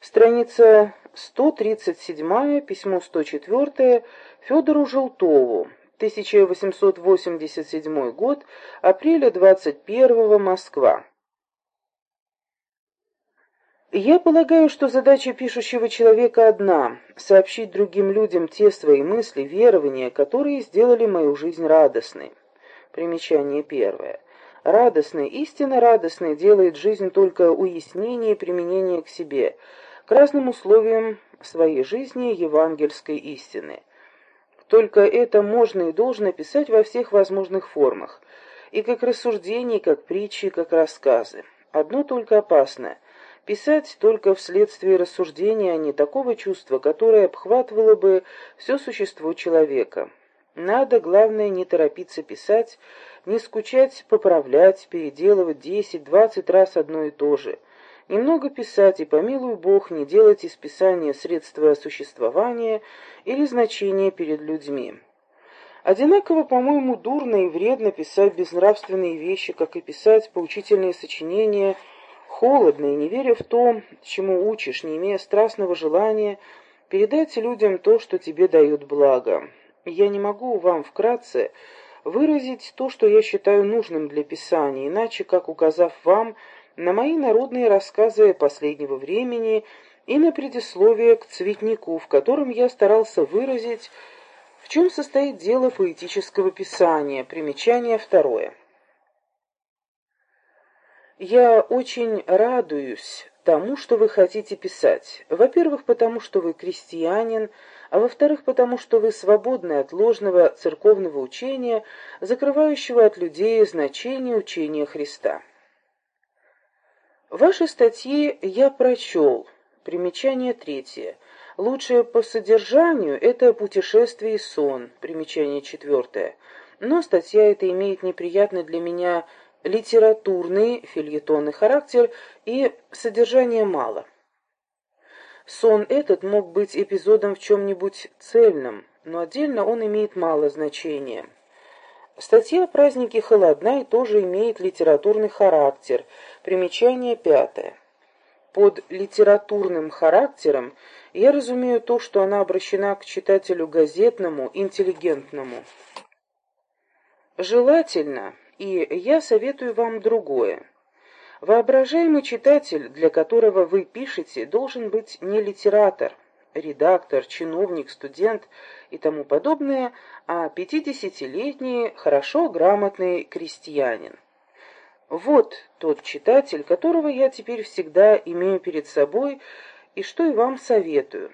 Страница 137, письмо 104 Федору Желтову, 1887 год, апреля 21 Москва. Я полагаю, что задача пишущего человека одна — сообщить другим людям те свои мысли, верования, которые сделали мою жизнь радостной. Примечание первое. Радостной, истинно радостной делает жизнь только уяснение и применение к себе, к разным условиям своей жизни евангельской истины. Только это можно и должно писать во всех возможных формах, и как рассуждения, как притчи, как рассказы. Одно только опасное Писать только вследствие рассуждения, а не такого чувства, которое обхватывало бы все существо человека. Надо, главное, не торопиться писать, не скучать, поправлять, переделывать десять-двадцать раз одно и то же. Немного писать, и, помилуй Бог, не делать из писания средства существования или значения перед людьми. Одинаково, по-моему, дурно и вредно писать безнравственные вещи, как и писать поучительные сочинения – холодно и не веря в то, чему учишь, не имея страстного желания передать людям то, что тебе дают благо. Я не могу вам вкратце выразить то, что я считаю нужным для писания, иначе как указав вам на мои народные рассказы последнего времени и на предисловие к цветнику, в котором я старался выразить, в чем состоит дело поэтического писания. Примечание второе. Я очень радуюсь тому, что вы хотите писать. Во-первых, потому что вы крестьянин, а во-вторых, потому что вы свободны от ложного церковного учения, закрывающего от людей значение учения Христа. Ваши статьи я прочел. Примечание третье. Лучшее по содержанию – это «Путешествие и сон». Примечание четвертое. Но статья эта имеет неприятный для меня литературный, фильетонный характер и содержания мало. Сон этот мог быть эпизодом в чем-нибудь цельном, но отдельно он имеет мало значения. Статья о празднике холодна и тоже имеет литературный характер. Примечание пятое. Под литературным характером я разумею то, что она обращена к читателю газетному, интеллигентному. Желательно и я советую вам другое. Воображаемый читатель, для которого вы пишете, должен быть не литератор, редактор, чиновник, студент и тому подобное, а пятидесятилетний, хорошо грамотный крестьянин. Вот тот читатель, которого я теперь всегда имею перед собой, и что и вам советую.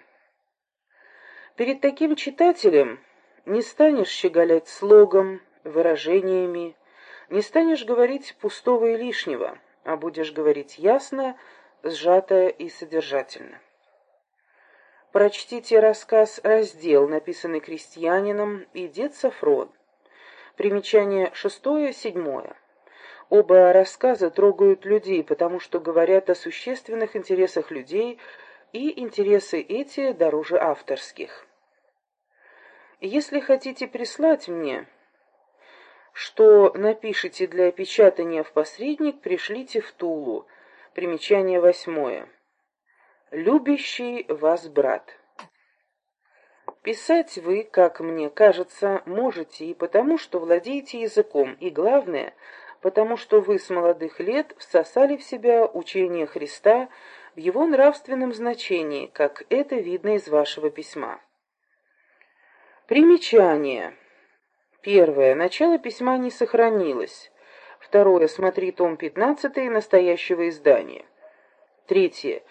Перед таким читателем не станешь щеголять слогом, выражениями, не станешь говорить пустого и лишнего, а будешь говорить ясно, сжато и содержательно. Прочтите рассказ «Раздел», написанный крестьянином, и «Дед Сафрон». Примечание шестое-седьмое. Оба рассказа трогают людей, потому что говорят о существенных интересах людей, и интересы эти дороже авторских. Если хотите прислать мне что напишите для печатания в посредник, пришлите в Тулу. Примечание восьмое. Любящий вас брат. Писать вы, как мне кажется, можете и потому, что владеете языком, и главное, потому что вы с молодых лет всосали в себя учение Христа в его нравственном значении, как это видно из вашего письма. Примечание. Первое. Начало письма не сохранилось. Второе. Смотри том 15 настоящего издания. Третье.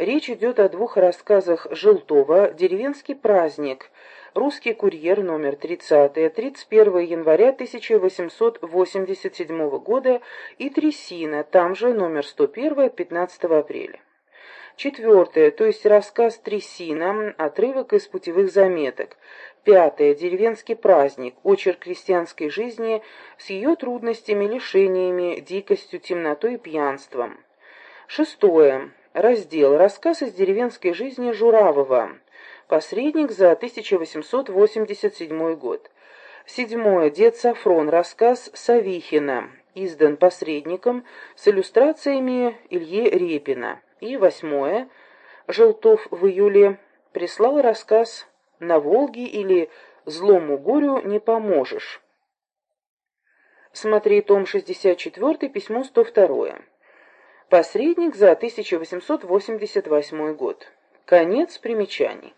Речь идет о двух рассказах Желтова «Деревенский праздник», «Русский курьер» номер 30, 31 января 1887 года и «Трясина», там же номер 101 15 апреля. Четвертое, то есть рассказ «Трясина», отрывок из путевых заметок. Пятое. Деревенский праздник. Очерк крестьянской жизни с ее трудностями, лишениями, дикостью, темнотой и пьянством. Шестое. Раздел. Рассказ из деревенской жизни Журавова. Посредник за 1887 год. Седьмое. Дед Сафрон. Рассказ Савихина. Издан посредником с иллюстрациями Ильи Репина. И восьмое. Желтов в июле прислал рассказ «На Волге» или «Злому горю не поможешь». Смотри том 64, письмо 102. Посредник за 1888 год. Конец примечаний.